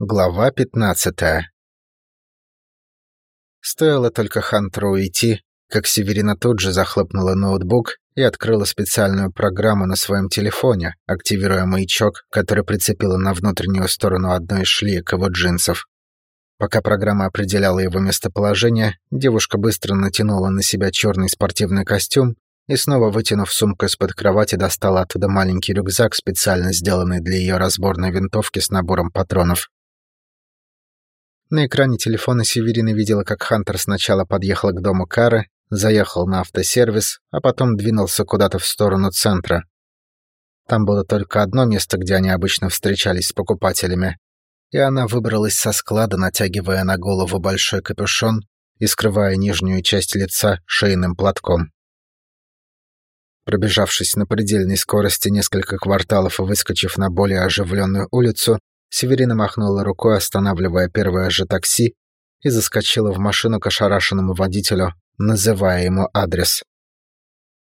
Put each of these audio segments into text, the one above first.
Глава пятнадцатая Стоило только Хантеру уйти, как Северина тут же захлопнула ноутбук и открыла специальную программу на своем телефоне, активируя маячок, который прицепила на внутреннюю сторону одной из шлеек его джинсов. Пока программа определяла его местоположение, девушка быстро натянула на себя черный спортивный костюм и снова, вытянув сумку из-под кровати, достала оттуда маленький рюкзак, специально сделанный для ее разборной винтовки с набором патронов. На экране телефона Северина видела, как Хантер сначала подъехал к дому Кары, заехал на автосервис, а потом двинулся куда-то в сторону центра. Там было только одно место, где они обычно встречались с покупателями, и она выбралась со склада, натягивая на голову большой капюшон и скрывая нижнюю часть лица шейным платком. Пробежавшись на предельной скорости несколько кварталов и выскочив на более оживленную улицу, Северина махнула рукой, останавливая первое же такси, и заскочила в машину к ошарашенному водителю, называя ему адрес.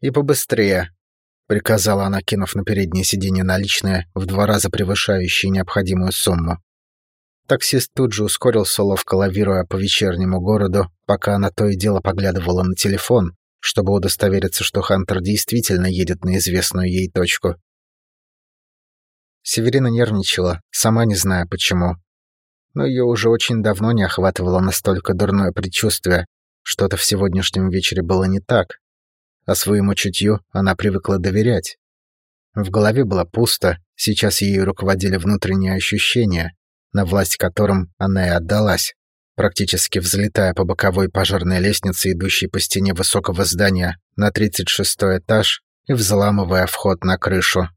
«И побыстрее», — приказала она, кинув на переднее сиденье наличные, в два раза превышающие необходимую сумму. Таксист тут же ускорился, ловко лавируя по вечернему городу, пока она то и дело поглядывала на телефон, чтобы удостовериться, что Хантер действительно едет на известную ей точку. Северина нервничала, сама не зная почему. Но ее уже очень давно не охватывало настолько дурное предчувствие. Что-то в сегодняшнем вечере было не так. А своему чутью она привыкла доверять. В голове было пусто, сейчас ею руководили внутренние ощущения, на власть которым она и отдалась, практически взлетая по боковой пожарной лестнице, идущей по стене высокого здания на 36 этаж и взламывая вход на крышу.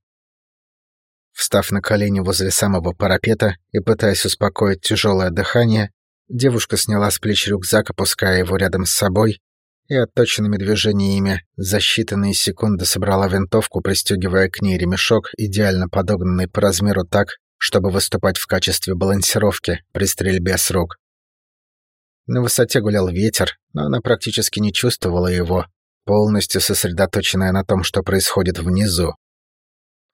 Встав на колени возле самого парапета и пытаясь успокоить тяжелое дыхание, девушка сняла с плеч рюкзак, опуская его рядом с собой, и отточенными движениями за считанные секунды собрала винтовку, пристегивая к ней ремешок, идеально подогнанный по размеру так, чтобы выступать в качестве балансировки при стрельбе с рук. На высоте гулял ветер, но она практически не чувствовала его, полностью сосредоточенная на том, что происходит внизу.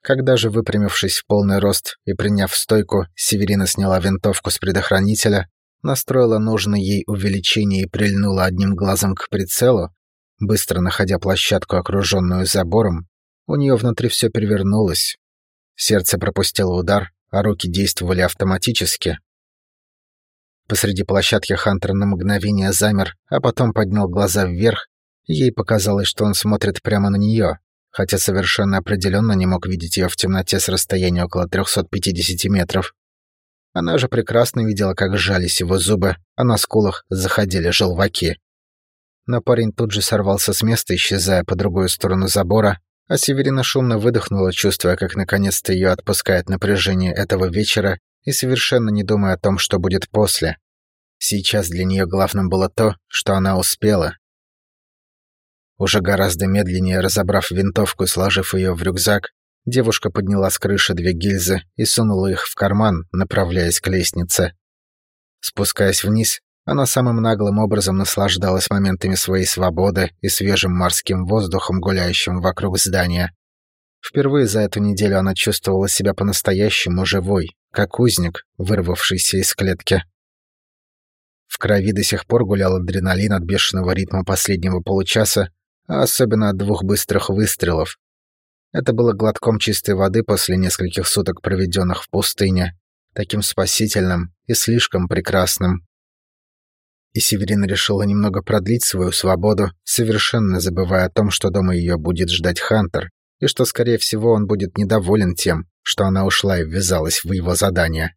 Когда же, выпрямившись в полный рост и приняв стойку, Северина сняла винтовку с предохранителя, настроила нужное ей увеличение и прильнула одним глазом к прицелу, быстро находя площадку, окруженную забором, у нее внутри все перевернулось. Сердце пропустило удар, а руки действовали автоматически. Посреди площадки Хантер на мгновение замер, а потом поднял глаза вверх, ей показалось, что он смотрит прямо на нее хотя совершенно определенно не мог видеть ее в темноте с расстояния около 350 метров. Она же прекрасно видела, как сжались его зубы, а на скулах заходили желваки. Но парень тут же сорвался с места, исчезая по другую сторону забора, а Северина шумно выдохнула, чувствуя, как наконец-то ее отпускает напряжение этого вечера и совершенно не думая о том, что будет после. Сейчас для нее главным было то, что она успела, уже гораздо медленнее разобрав винтовку и сложив ее в рюкзак, девушка подняла с крыши две гильзы и сунула их в карман, направляясь к лестнице. Спускаясь вниз, она самым наглым образом наслаждалась моментами своей свободы и свежим морским воздухом, гуляющим вокруг здания. Впервые за эту неделю она чувствовала себя по-настоящему живой, как узник, вырвавшийся из клетки. В крови до сих пор гулял адреналин от бешеного ритма последнего получаса, особенно от двух быстрых выстрелов. Это было глотком чистой воды после нескольких суток, проведенных в пустыне, таким спасительным и слишком прекрасным. И Северина решила немного продлить свою свободу, совершенно забывая о том, что дома ее будет ждать Хантер, и что, скорее всего, он будет недоволен тем, что она ушла и ввязалась в его задание.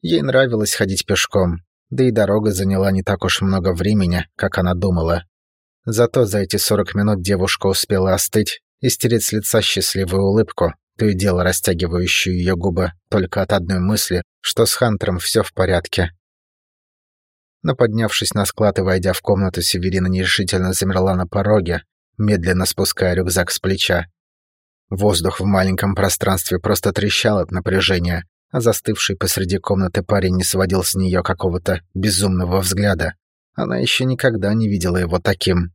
Ей нравилось ходить пешком, да и дорога заняла не так уж много времени, как она думала. Зато за эти 40 минут девушка успела остыть и стереть с лица счастливую улыбку, то и дело растягивающую ее губы только от одной мысли, что с Хантером все в порядке. Но поднявшись на склад и войдя в комнату, Северина нерешительно замерла на пороге, медленно спуская рюкзак с плеча. Воздух в маленьком пространстве просто трещал от напряжения, а застывший посреди комнаты парень не сводил с нее какого-то безумного взгляда. Она еще никогда не видела его таким.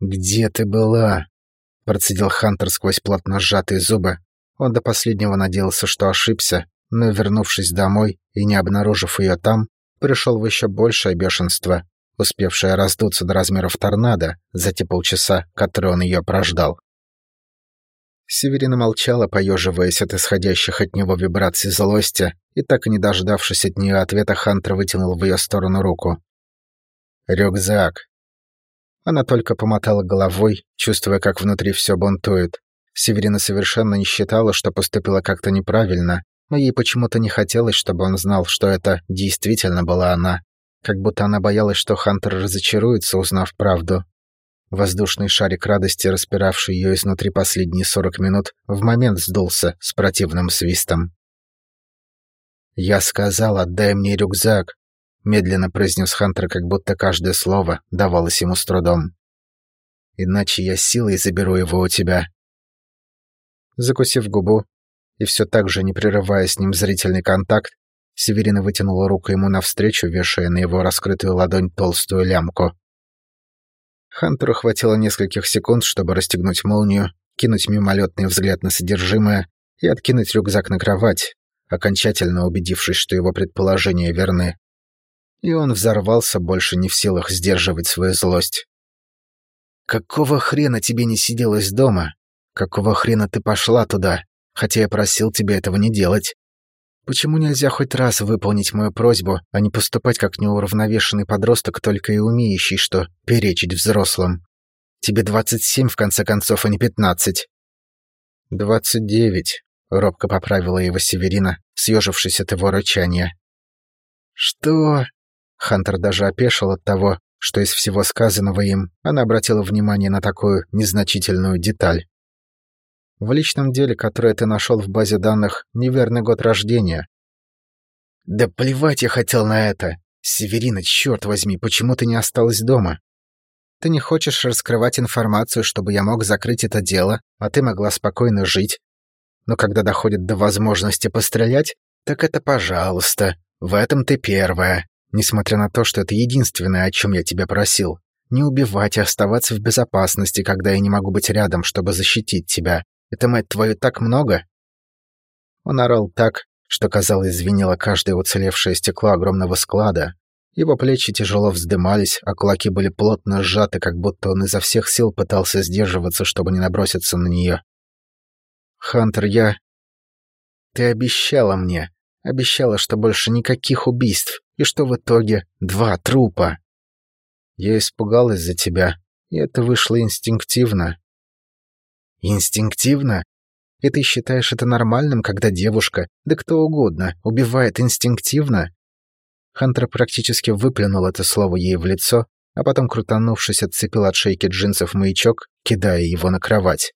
«Где ты была?» — процедил Хантер сквозь плотно сжатые зубы. Он до последнего надеялся, что ошибся, но, вернувшись домой и не обнаружив ее там, пришел в еще большее бешенство, успевшее раздуться до размеров торнадо за те полчаса, которые он ее прождал. Северина молчала, поеживаясь от исходящих от него вибраций злости, и так и не дождавшись от нее ответа, Хантер вытянул в ее сторону руку. «Рюкзак». Она только помотала головой, чувствуя, как внутри все бунтует. Северина совершенно не считала, что поступила как-то неправильно, но ей почему-то не хотелось, чтобы он знал, что это действительно была она. Как будто она боялась, что Хантер разочаруется, узнав правду. Воздушный шарик радости, распиравший ее изнутри последние сорок минут, в момент сдулся с противным свистом. «Я сказал, отдай мне рюкзак», — медленно произнес Хантер, как будто каждое слово давалось ему с трудом. «Иначе я силой заберу его у тебя». Закусив губу и все так же не прерывая с ним зрительный контакт, Северина вытянула руку ему навстречу, вешая на его раскрытую ладонь толстую лямку. Хантеру хватило нескольких секунд, чтобы расстегнуть молнию, кинуть мимолетный взгляд на содержимое и откинуть рюкзак на кровать, окончательно убедившись, что его предположения верны. И он взорвался, больше не в силах сдерживать свою злость. «Какого хрена тебе не сиделось дома? Какого хрена ты пошла туда, хотя я просил тебя этого не делать? Почему нельзя хоть раз выполнить мою просьбу, а не поступать как неуравновешенный подросток, только и умеющий, что перечить взрослым? Тебе двадцать семь, в конце концов, а не пятнадцать. Двадцать девять, робко поправила его Северина, съежившись от его рычания. Что? Хантер даже опешил от того, что из всего сказанного им она обратила внимание на такую незначительную деталь. В личном деле, которое ты нашел в базе данных, неверный год рождения. Да плевать я хотел на это. Северина, черт возьми, почему ты не осталась дома? Ты не хочешь раскрывать информацию, чтобы я мог закрыть это дело, а ты могла спокойно жить. Но когда доходит до возможности пострелять, так это пожалуйста. В этом ты первая. Несмотря на то, что это единственное, о чем я тебя просил. Не убивать и оставаться в безопасности, когда я не могу быть рядом, чтобы защитить тебя. Это, мать твою, так много!» Он орал так, что, казалось, звенело каждое уцелевшее стекло огромного склада. Его плечи тяжело вздымались, а кулаки были плотно сжаты, как будто он изо всех сил пытался сдерживаться, чтобы не наброситься на нее. «Хантер, я...» «Ты обещала мне, обещала, что больше никаких убийств, и что в итоге два трупа. Я испугалась за тебя, и это вышло инстинктивно. Инстинктивно? И ты считаешь это нормальным, когда девушка, да кто угодно, убивает инстинктивно? Хантер практически выплюнул это слово ей в лицо, а потом, крутанувшись, отцепил от шейки джинсов маячок, кидая его на кровать.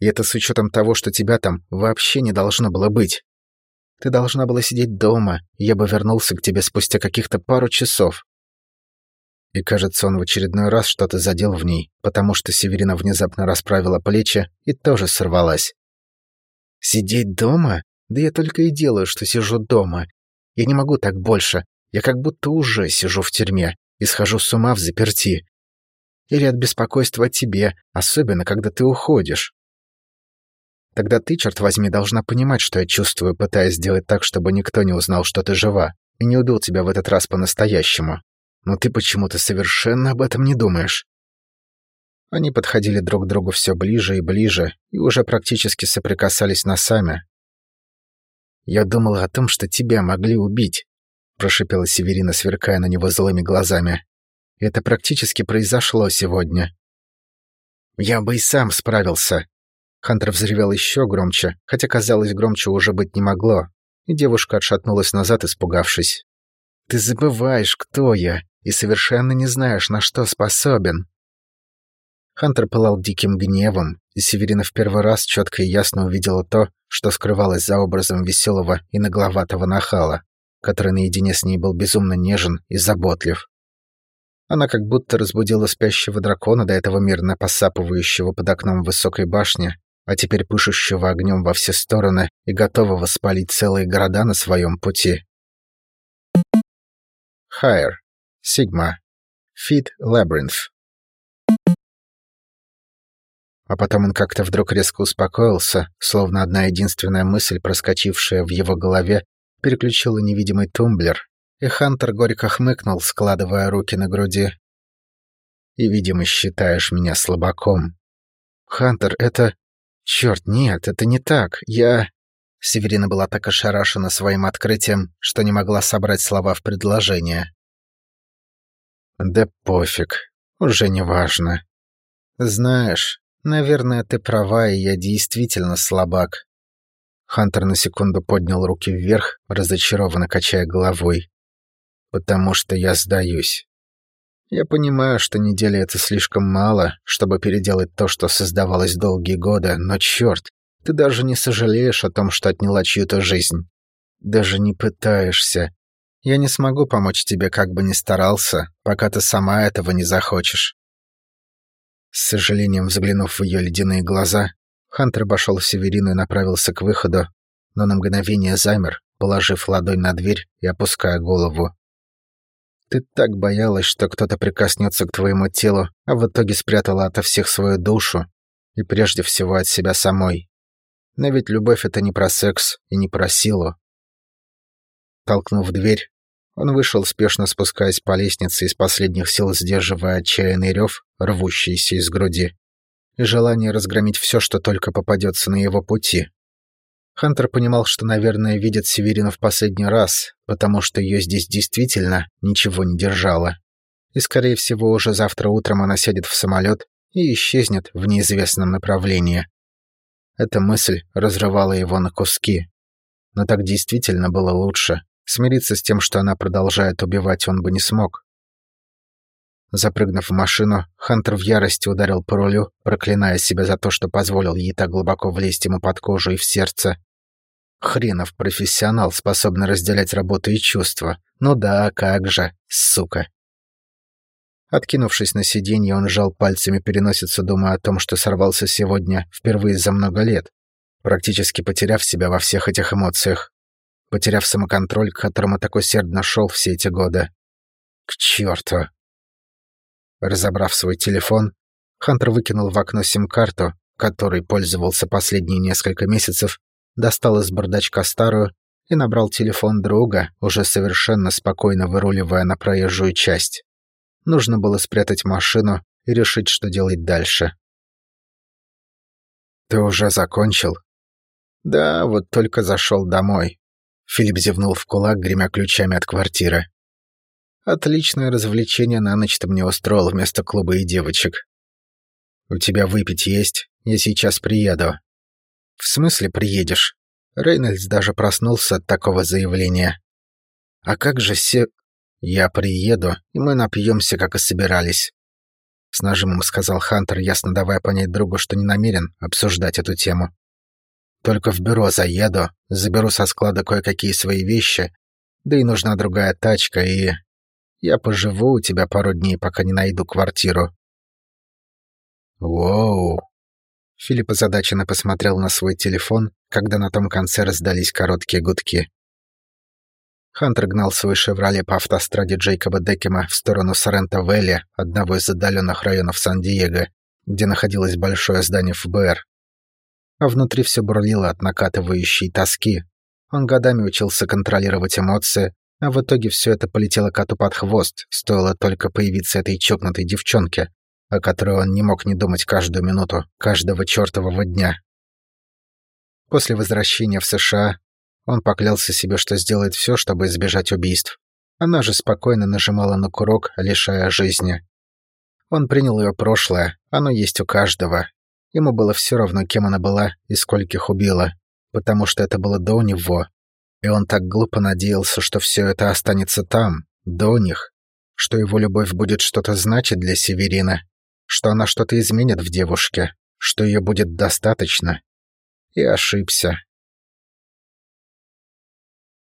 И это с учетом того, что тебя там вообще не должно было быть. Ты должна была сидеть дома, я бы вернулся к тебе спустя каких-то пару часов. И, кажется, он в очередной раз что-то задел в ней, потому что Северина внезапно расправила плечи и тоже сорвалась. «Сидеть дома? Да я только и делаю, что сижу дома. Я не могу так больше. Я как будто уже сижу в тюрьме и схожу с ума в заперти. Или от беспокойства о тебе, особенно когда ты уходишь. Тогда ты, черт возьми, должна понимать, что я чувствую, пытаясь сделать так, чтобы никто не узнал, что ты жива, и не убил тебя в этот раз по-настоящему но ты почему-то совершенно об этом не думаешь». Они подходили друг к другу все ближе и ближе и уже практически соприкасались носами. «Я думала о том, что тебя могли убить», — прошипела Северина, сверкая на него злыми глазами. «Это практически произошло сегодня». «Я бы и сам справился». Хантер взревел еще громче, хотя, казалось, громче уже быть не могло, и девушка отшатнулась назад, испугавшись. «Ты забываешь, кто я и совершенно не знаешь, на что способен». Хантер пылал диким гневом, и Северина в первый раз четко и ясно увидела то, что скрывалось за образом веселого и нагловатого нахала, который наедине с ней был безумно нежен и заботлив. Она как будто разбудила спящего дракона, до этого мирно посапывающего под окном высокой башни, а теперь пышущего огнем во все стороны и готового спалить целые города на своем пути. Хайер. Sigma. Feed Labyrinth. а потом он как-то вдруг резко успокоился, словно одна единственная мысль, проскочившая в его голове, переключила невидимый тумблер, и Хантер горько хмыкнул, складывая руки на груди. «И, видимо, считаешь меня слабаком». «Хантер, это...» «Черт, нет, это не так. Я...» Северина была так ошарашена своим открытием, что не могла собрать слова в предложение. «Да пофиг, уже не важно. Знаешь, наверное, ты права, и я действительно слабак». Хантер на секунду поднял руки вверх, разочарованно качая головой. «Потому что я сдаюсь. Я понимаю, что недели это слишком мало, чтобы переделать то, что создавалось долгие годы, но черт, ты даже не сожалеешь о том, что отняла чью-то жизнь. Даже не пытаешься. Я не смогу помочь тебе, как бы ни старался, пока ты сама этого не захочешь. С сожалением взглянув в ее ледяные глаза, Хантер обошел Северину и направился к выходу, но на мгновение замер, положив ладонь на дверь и опуская голову. Ты так боялась, что кто-то прикоснется к твоему телу, а в итоге спрятала ото всех свою душу, и прежде всего от себя самой. Но ведь любовь — это не про секс и не про силу. Толкнув дверь, он вышел, спешно спускаясь по лестнице из последних сил, сдерживая отчаянный рев, рвущийся из груди, и желание разгромить все, что только попадется на его пути. Хантер понимал, что, наверное, видит Северину в последний раз, потому что ее здесь действительно ничего не держало. И, скорее всего, уже завтра утром она сядет в самолет и исчезнет в неизвестном направлении. Эта мысль разрывала его на куски. Но так действительно было лучше. Смириться с тем, что она продолжает убивать, он бы не смог. Запрыгнув в машину, Хантер в ярости ударил по рулю, проклиная себя за то, что позволил ей так глубоко влезть ему под кожу и в сердце. Хренов профессионал, способный разделять работу и чувства. Ну да, как же, сука. Откинувшись на сиденье, он сжал пальцами переносицу, думая о том, что сорвался сегодня впервые за много лет, практически потеряв себя во всех этих эмоциях, потеряв самоконтроль, к которому так усердно шел все эти годы. К черту! Разобрав свой телефон, Хантер выкинул в окно сим-карту, которой пользовался последние несколько месяцев, достал из бардачка старую и набрал телефон друга, уже совершенно спокойно выруливая на проезжую часть. Нужно было спрятать машину и решить, что делать дальше. «Ты уже закончил?» «Да, вот только зашел домой». Филипп зевнул в кулак, гремя ключами от квартиры. «Отличное развлечение на ночь ты мне устроил вместо клуба и девочек. У тебя выпить есть? Я сейчас приеду». «В смысле приедешь?» Рейнольдс даже проснулся от такого заявления. «А как же все...» «Я приеду, и мы напьемся, как и собирались», — с нажимом сказал Хантер, ясно давая понять другу, что не намерен обсуждать эту тему. «Только в бюро заеду, заберу со склада кое-какие свои вещи, да и нужна другая тачка, и... Я поживу у тебя пару дней, пока не найду квартиру». «Воу!» Филипп озадаченно посмотрел на свой телефон, когда на том конце раздались короткие гудки. Хантер гнал свой «Шевроле» по автостраде Джейкоба Деккема в сторону Соренто-Вэлли, одного из отдаленных районов Сан-Диего, где находилось большое здание ФБР. А внутри все бурлило от накатывающей тоски. Он годами учился контролировать эмоции, а в итоге все это полетело коту под хвост, стоило только появиться этой чокнутой девчонке, о которой он не мог не думать каждую минуту, каждого чертового дня. После возвращения в США он поклялся себе, что сделает все, чтобы избежать убийств. Она же спокойно нажимала на курок, лишая жизни. Он принял ее прошлое, оно есть у каждого. Ему было все равно, кем она была и скольких убила, потому что это было до него. И он так глупо надеялся, что все это останется там, до них, что его любовь будет что-то значить для Северина, что она что-то изменит в девушке, что ее будет достаточно. И ошибся.